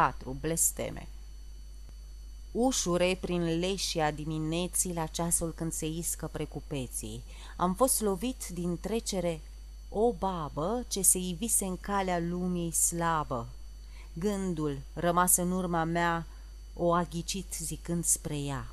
4. Blesteme Ușure prin leșia dimineții la ceasul când se iscă precupeții. Am fost lovit din trecere o babă ce se ivise în calea lumii slabă. Gândul, rămas în urma mea, o aghicit zicând spre ea.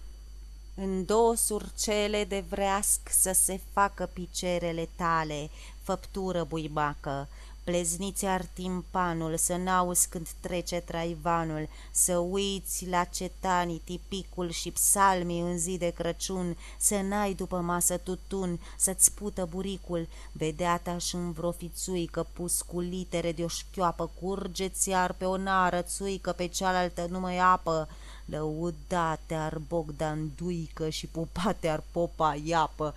În două surcele de vreasc să se facă picerele tale, făptură buibacă, plezniți ar timpanul, să n-auzi când trece traivanul, să uiți la cetanii tipicul și psalmii în zi de Crăciun, să n-ai după masă tutun, să-ți pută buricul, vedeata și în vreo fițuică pus cu litere de o șchioapă, curgeți țiar pe o nară țuică, pe cealaltă numai apă, lăudate ar Bogdan Duică și pupate ar Popa Iapă,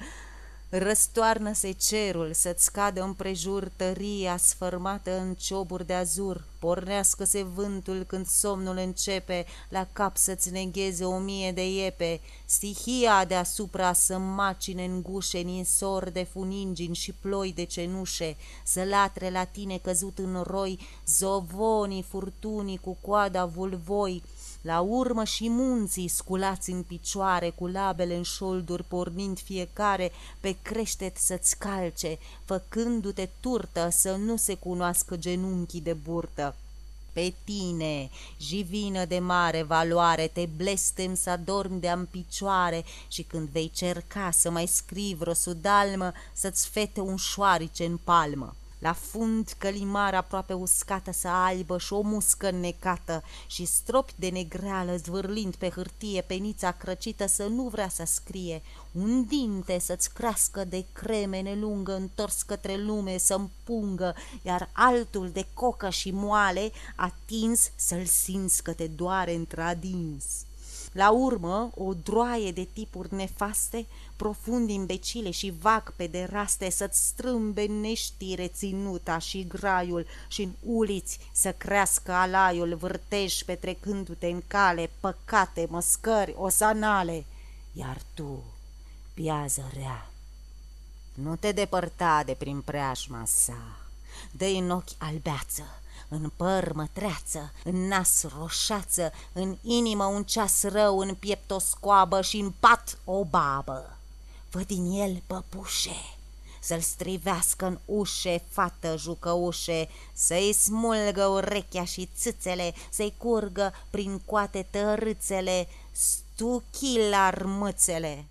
Răstoarnă-se cerul să-ți cadă împrejur tăria sfărmată în cioburi de azur, pornească-se vântul când somnul începe, la cap să-ți negheze o mie de iepe, stihia deasupra să macine în gușe ninsor de funingini și ploi de cenușe, să latre la tine căzut în roi, zovonii furtunii cu coada vulvoi, la urmă și munții sculați în picioare, cu labele în șolduri, pornind fiecare pe creștet să-ți calce, făcându-te turtă să nu se cunoască genunchii de burtă. Pe tine, jivină de mare valoare, te blestem să adormi de-am picioare și când vei cerca să mai scrii vreo sudalmă, să-ți fete un șoarice în palmă. La fund călimar aproape uscată să aibă și o muscă necată și stropi de negreală zvârlind pe hârtie penița crăcită să nu vrea să scrie, un dinte să-ți crească de cremene lungă întors către lume să împungă, iar altul de cocă și moale atins să-l simți că te doare într-adins. La urmă, o droaie de tipuri nefaste, profund imbecile și vag pe deraste, să-ți strâmbe neștire ținuta și graiul și în uliți să crească alaiul, vârtești petrecându-te în cale, păcate, măscări, osanale. Iar tu, piază rea, nu te depărta de prin preajma sa, dă în ochi albeață, în păr mătreață, în nas roșață, în inimă un ceas rău, în piept o scoabă și în pat o babă. Văd din el păpușe, să-l strivească în ușe, fată jucăușe, să-i smulgă urechea și țâțele, să-i curgă prin coate tărâțele, stuchilar mâțele.